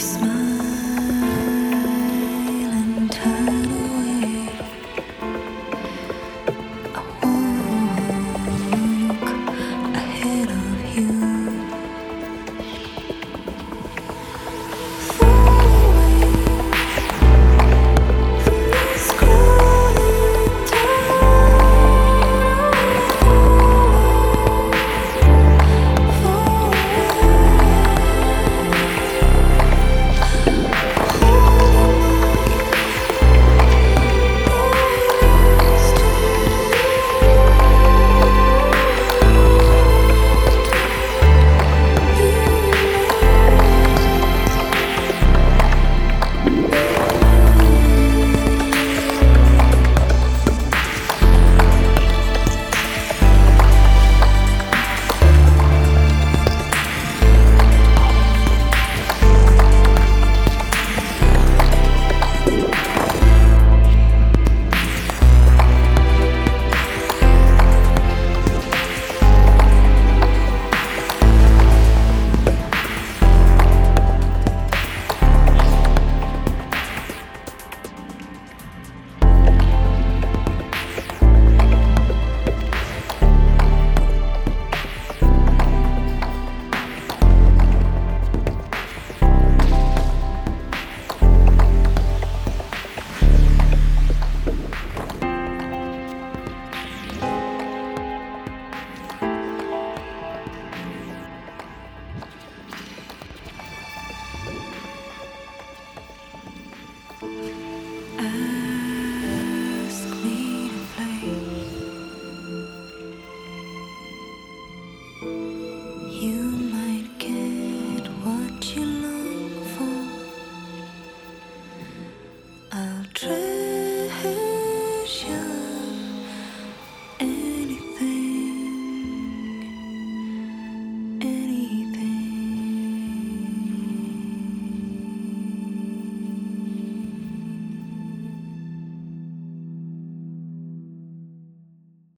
smile.